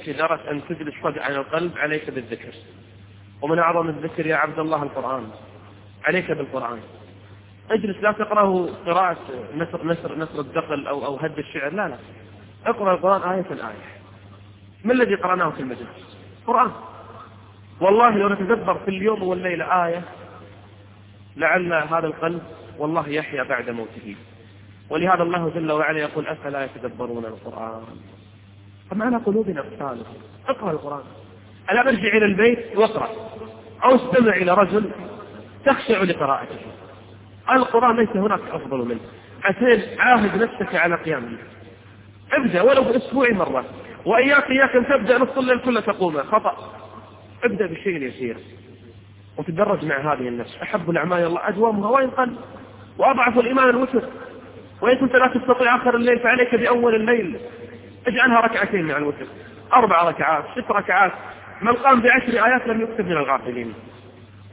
إذا أردت أن تجلس صدع عن القلب عليك بالذكر. ومن أعظم الذكر يا عبد الله القرآن. عليك بالقرآن. اجلس لا تقرأه قراءة نسر نسر نسر الدقل أو أو هد الشعر. لا لا. اقرأ القرآن آية آية. ما الذي قرأناه في المجلس؟ قرآن. والله لو نتدبر في اليوم والليلة آية لعل هذا القلب والله يحيا بعد موته. ولهذا الله جل وعلا يقول أفلا يتدبرون القرآن؟ أم على قلوبنا أقفالها اقرأ القرآن. ألا أرجع إلى البيت واقرأ. أو استمع إلى رجل تخشع لقراءته. القرآن ليس هناك أفضل منه. عسير عاهد نفسك على قيام الليل. ابدأ ولو بأسبوع مرة. وإياك إياك أن تبدأ نص الليل كله تقومه خطأ. ابدأ بالشيء اليسير وتدرج مع هذه النفس. أحب الأعمال الله. أدومها وإن قل. وأضعف الإيمان الوتر. وإن كنت لا تستطيع آخر الليل فعليك بأول الليل. اجعلها ركعتين مع الوتر. أربع ركعات ست ركعات. من قام بعشر آيات لم يكتب من الغافلين.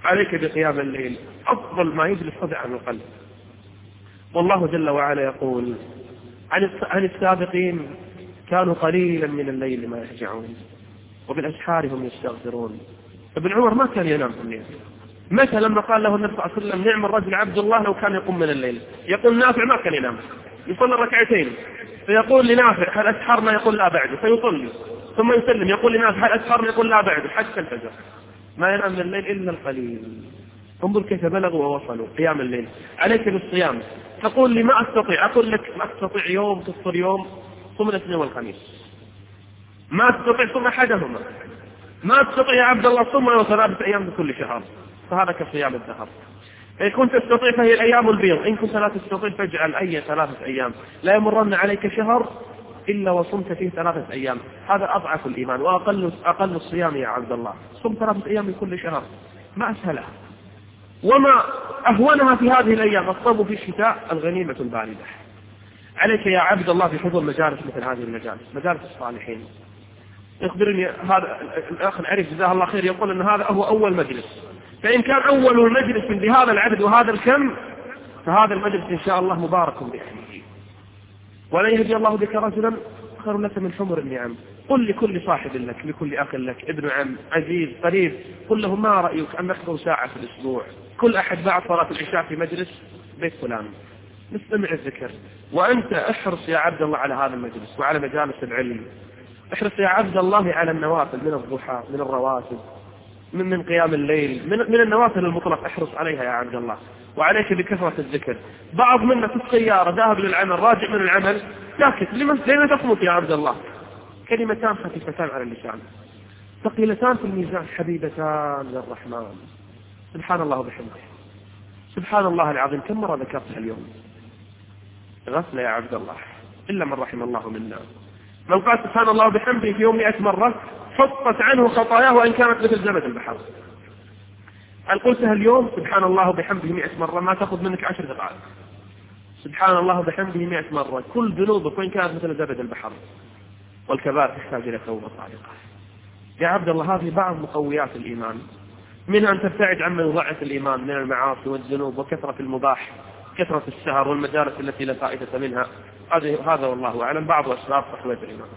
عليك بقيام الليل. أفضل ما يجلس صدع عن القلب. والله جل وعلا يقول عن السابقين كانوا قليلا من الليل ما يهجعون وبالأسحار هم يستغفرون. ابن عمر ما كان ينام في الليل. متى لما قال له النبي صلى الله عليه وسلم نعم الرجل عبد الله لو كان يقوم من الليل. يقول نافع ما كان ينام. يصلي ركعتين فيقول لنافع هل أسحرنا يقول لا بعد فيصلي ثم يسلم يقول لنافع هل أسحرنا يقول لا بعد حتى الفجر. ما ينام من الليل إلا القليل. انظر كيف بلغوا ووصلوا قيام الليل. عليك بالصيام. تقول لي ما أستطيع؟ أقول لك ما أستطيع يوم تفطر يوم صم الاثنين والخميس. ما تستطيع صم أحدهما. ما تستطيع يا عبد الله صم ثلاثة أيام بكل شهر. فهذا كصيام الدهر. إن كنت تستطيع فهي الأيام البيض. إن كنت لا تستطيع فاجعل أي ثلاثة أيام. لا يمرن عليك شهر إلا وصمت فيه ثلاثة أيام. هذا أضعف الإيمان وأقل أقل الصيام يا عبد الله. صم ثلاثة أيام من كل شهر. ما أسهلها. وما أهونها في هذه الأيام. الصوم في الشتاء الغنيمة الباردة. عليك يا عبد الله في حضور مجالس مثل هذه المجالس. مجالس الصالحين. يخبرني هذا الأخ العريف جزاه الله خير يقول أن هذا هو أول مجلس. فإن كان أول مجلس بهذا العدد وهذا الكم فهذا المجلس إن شاء الله مبارك بأهله ولن يهدي الله بك رجلا خير لك من حمر النعم. قل لكل صاحب لك لكل أخ لك ابن عم عزيز قريب قل له ما رأيك أن نحضر ساعة في الأسبوع؟ كل أحد بعد صلاة العشاء في مجلس بيت فلان. نستمع الذكر. وأنت احرص يا عبد الله على هذا المجلس وعلى مجالس العلم. احرص يا عبد الله على النوافل من الضحى من الرواتب. من من قيام الليل من, من النوافل المطلق احرص عليها يا عبد الله. وعليك بكثرة الذكر. بعض منا في السيارة ذاهب للعمل راجع من العمل ساكت لما تصمت يا عبد الله؟ كلمتان خفيفتان على اللسان. ثقيلتان في الميزان حبيبتان للرحمن. سبحان الله وبحمده. سبحان الله العظيم. كم مرة ذكرتها اليوم؟ غفلة يا عبد الله. إلا من رحم الله منا. من قال سبحان الله وبحمده في يوم مئة مرة حطت عنه خطاياه وإن كانت مثل زبد البحر. هل قلتها اليوم سبحان الله وبحمده مئة مرة. ما تأخذ منك عشر دقائق. سبحان الله وبحمده مئة مرة. كل ذنوبك وإن كانت مثل زبد البحر. والكبائر تحتاج إلى توبة صادقة. يا عبد الله هذه بعض مقويات الإيمان. منها أن تبتعد عمن يضعف الإيمان من المعاصي والذنوب وكثرة المباح كثرة السهر والمجالس التي لا فائدة منها. هذا والله أعلم. بعض أسباب صحوة الإيمان.